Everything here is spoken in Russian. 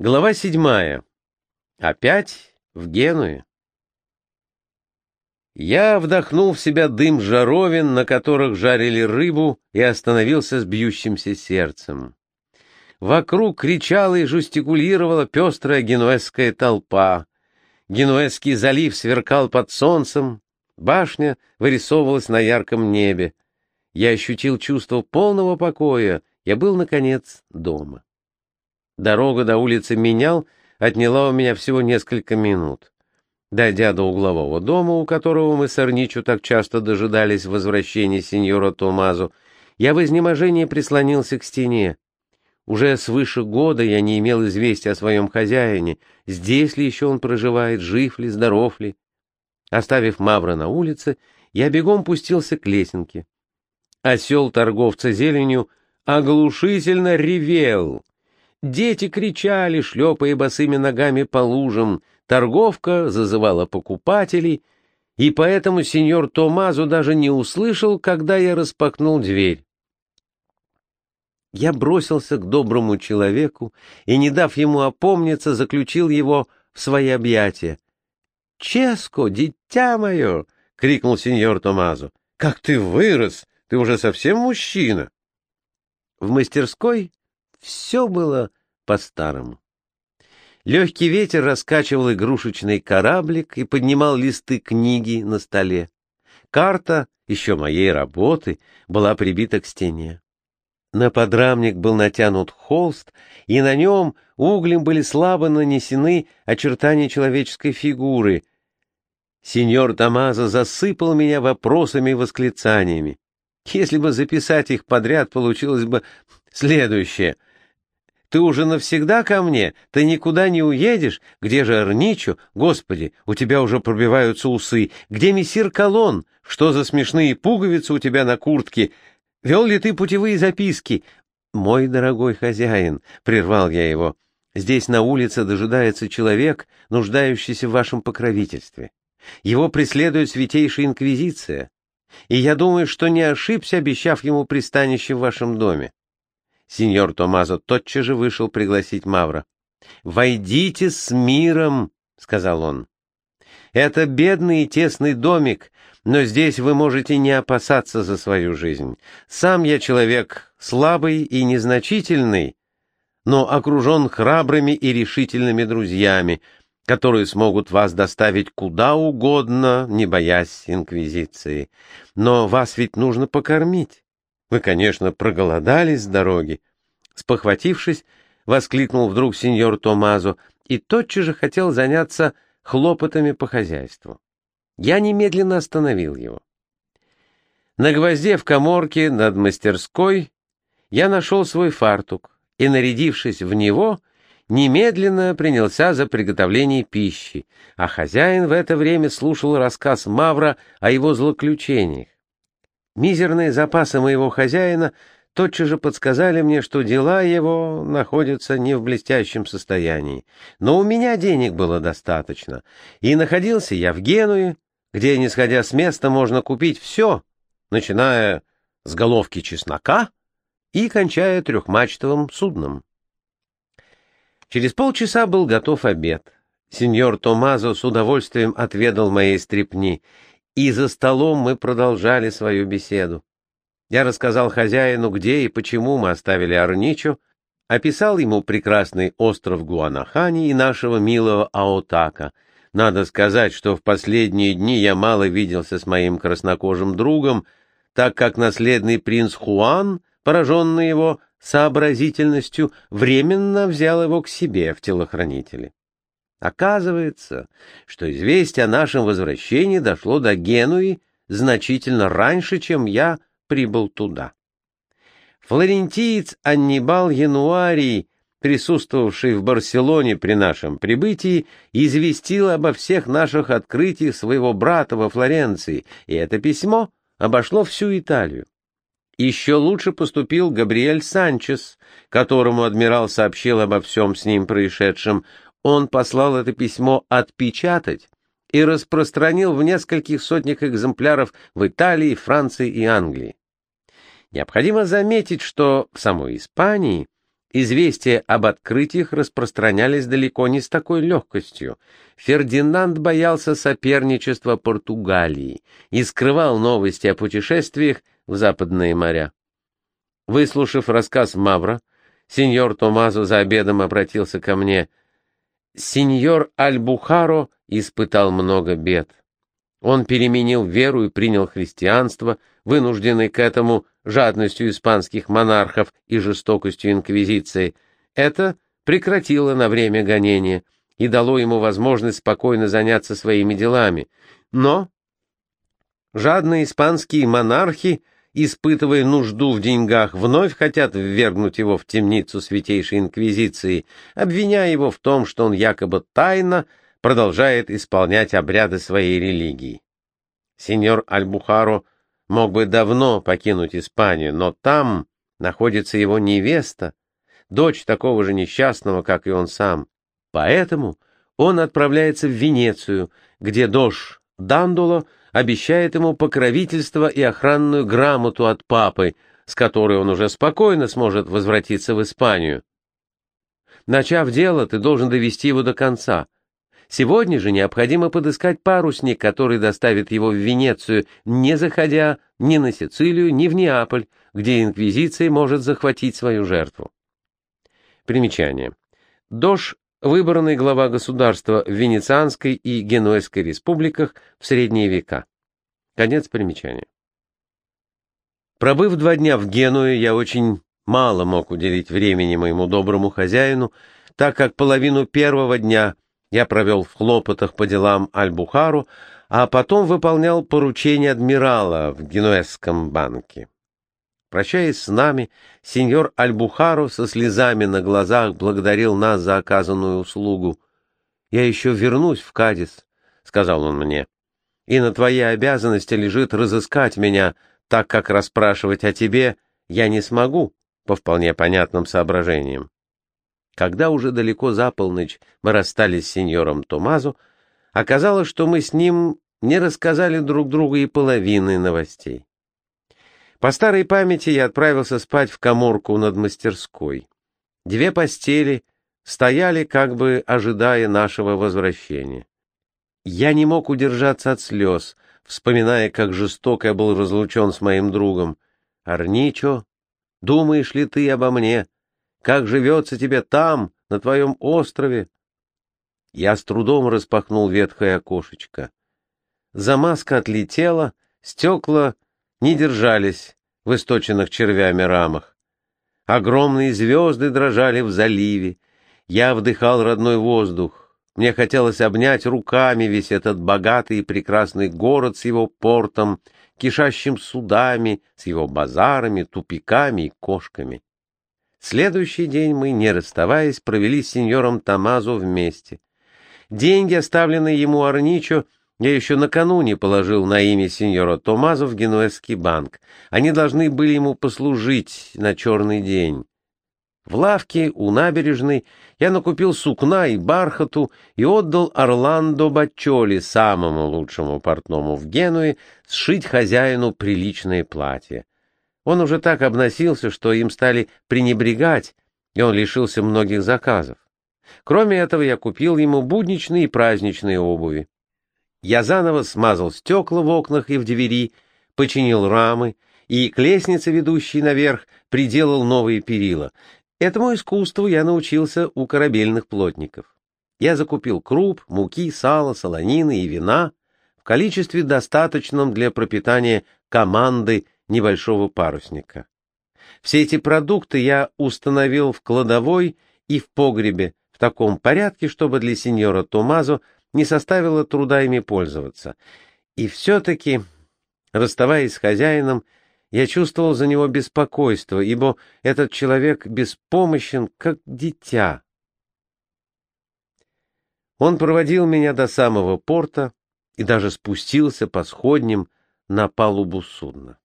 Глава седьмая. Опять в Генуе. Я вдохнул в себя дым жаровин, на которых жарили рыбу, и остановился с бьющимся сердцем. Вокруг кричала и жестикулировала пестрая генуэзская толпа. Генуэзский залив сверкал под солнцем, башня вырисовывалась на ярком небе. Я ощутил чувство полного покоя, я был, наконец, дома. Дорога до улицы Менял отняла у меня всего несколько минут. Дойдя до углового дома, у которого мы с Арничу так часто дожидались возвращения сеньора Томазо, я в изнеможении прислонился к стене. Уже свыше года я не имел известия о своем хозяине, здесь ли еще он проживает, жив ли, здоров ли. Оставив Мавра на улице, я бегом пустился к лесенке. Осел торговца зеленью оглушительно ревел. Дети кричали, шлепая босыми ногами по лужам, торговка зазывала покупателей, и поэтому сеньор Томазо даже не услышал, когда я распахнул дверь. Я бросился к доброму человеку и, не дав ему опомниться, заключил его в свои объятия. — Ческо, дитя мое! — крикнул сеньор Томазо. — Как ты вырос! Ты уже совсем мужчина! В мастерской все было по-старому. Легкий ветер раскачивал игрушечный кораблик и поднимал листы книги на столе. Карта, еще моей работы, была прибита к стене. На подрамник был натянут холст, и на нем углем были слабо нанесены очертания человеческой фигуры. Сеньор Тамаза засыпал меня вопросами и восклицаниями. Если бы записать их подряд, получилось бы следующее. «Ты уже навсегда ко мне? Ты никуда не уедешь? Где же Арничо? Господи, у тебя уже пробиваются усы. Где мессир Колон? Что за смешные пуговицы у тебя на куртке? Вел ли ты путевые записки?» «Мой дорогой хозяин», — прервал я его, — «здесь на улице дожидается человек, нуждающийся в вашем покровительстве. Его преследует Святейшая Инквизиция и я думаю, что не ошибся, обещав ему пристанище в вашем доме. Сеньор Томазо тотчас же вышел пригласить Мавра. «Войдите с миром», — сказал он. «Это бедный и тесный домик, но здесь вы можете не опасаться за свою жизнь. Сам я человек слабый и незначительный, но окружен храбрыми и решительными друзьями, которые смогут вас доставить куда угодно, не боясь инквизиции. Но вас ведь нужно покормить. Вы, конечно, проголодались с дороги. Спохватившись, воскликнул вдруг сеньор Томазо и тотчас же хотел заняться хлопотами по хозяйству. Я немедленно остановил его. На гвозде в коморке над мастерской я нашел свой фартук и, нарядившись в него, немедленно принялся за приготовление пищи, а хозяин в это время слушал рассказ Мавра о его злоключениях. Мизерные запасы моего хозяина тотчас же подсказали мне, что дела его находятся не в блестящем состоянии. Но у меня денег было достаточно, и находился я в Генуе, где, не сходя с места, можно купить все, начиная с головки чеснока и кончая трехмачтовым судном. Через полчаса был готов обед. Сеньор Томазо с удовольствием отведал моей стрепни, и за столом мы продолжали свою беседу. Я рассказал хозяину, где и почему мы оставили Арничо, описал ему прекрасный остров Гуанахани и нашего милого Аотака. Надо сказать, что в последние дни я мало виделся с моим краснокожим другом, так как наследный принц Хуан, пораженный его сообразительностью временно взял его к себе в телохранители. Оказывается, что известие о нашем возвращении дошло до Генуи значительно раньше, чем я прибыл туда. Флорентиец Аннибал Януарий, присутствовавший в Барселоне при нашем прибытии, известил обо всех наших открытиях своего брата во Флоренции, и это письмо обошло всю Италию. Еще лучше поступил Габриэль Санчес, которому адмирал сообщил обо всем с ним происшедшем. Он послал это письмо отпечатать и распространил в нескольких сотнях экземпляров в Италии, Франции и Англии. Необходимо заметить, что в самой Испании Известия об открытиях распространялись далеко не с такой легкостью. Фердинанд боялся соперничества Португалии и скрывал новости о путешествиях в западные моря. Выслушав рассказ Мавра, сеньор Томазо за обедом обратился ко мне. Сеньор Аль-Бухаро испытал много бед. Он переменил веру и принял христианство, вынужденный к этому жадностью испанских монархов и жестокостью инквизиции. Это прекратило на время гонения и дало ему возможность спокойно заняться своими делами. Но жадные испанские монархи, испытывая нужду в деньгах, вновь хотят ввергнуть его в темницу Святейшей Инквизиции, обвиняя его в том, что он якобы тайно продолжает исполнять обряды своей религии. Сеньор Альбухаро мог бы давно покинуть Испанию, но там находится его невеста, дочь такого же несчастного, как и он сам. Поэтому он отправляется в Венецию, где дож Дандуло обещает ему покровительство и охранную грамоту от папы, с которой он уже спокойно сможет возвратиться в Испанию. Начав дело, ты должен довести его до конца — Сегодня же необходимо подыскать парусник, который доставит его в Венецию, не заходя ни на Сицилию, ни в Неаполь, где инквизиция может захватить свою жертву. Примечание. Дош – выбранный глава государства в Венецианской и Генуэзской республиках в средние века. Конец примечания. Пробыв два дня в Генуе, я очень мало мог уделить времени моему доброму хозяину, так как половину первого дня – я провел в хлопотах по делам Аль-Бухару, а потом выполнял поручение адмирала в Генуэзском банке. Прощаясь с нами, сеньор Аль-Бухару со слезами на глазах благодарил нас за оказанную услугу. «Я еще вернусь в Кадис», — сказал он мне, — «и на твоей обязанности лежит разыскать меня, так как расспрашивать о тебе я не смогу по вполне понятным соображениям. Когда уже далеко за полночь мы расстались с сеньором Томазо, оказалось, что мы с ним не рассказали друг другу и половины новостей. По старой памяти я отправился спать в коморку над мастерской. Две постели стояли, как бы ожидая нашего возвращения. Я не мог удержаться от слез, вспоминая, как жестоко я был разлучен с моим другом. «Арничо, думаешь ли ты обо мне?» Как живется тебе там, на твоем острове? Я с трудом распахнул ветхое окошечко. Замазка отлетела, стекла не держались в источенных червями рамах. Огромные звезды дрожали в заливе. Я вдыхал родной воздух. Мне хотелось обнять руками весь этот богатый и прекрасный город с его портом, кишащим судами, с его базарами, тупиками и кошками. Следующий день мы, не расставаясь, провели с сеньором Тамазо вместе. Деньги, оставленные ему Арничо, я еще накануне положил на имя сеньора Томазо в Генуэзский банк. Они должны были ему послужить на черный день. В лавке у набережной я накупил сукна и бархату и отдал Орландо Бачоли, самому лучшему портному в Генуе, сшить хозяину приличное платье. Он уже так обносился, что им стали пренебрегать, и он лишился многих заказов. Кроме этого, я купил ему будничные и праздничные обуви. Я заново смазал стекла в окнах и в двери, починил рамы, и к лестнице, ведущей наверх, приделал новые перила. Этому искусству я научился у корабельных плотников. Я закупил круп, муки, сало, солонины и вина в количестве достаточном для пропитания команды небольшого парусника. Все эти продукты я установил в кладовой и в погребе в таком порядке, чтобы для сеньора Томазо не составило труда ими пользоваться. И все-таки, расставаясь с хозяином, я чувствовал за него беспокойство, ибо этот человек беспомощен, как дитя. Он проводил меня до самого порта и даже спустился по сходням на палубу судна.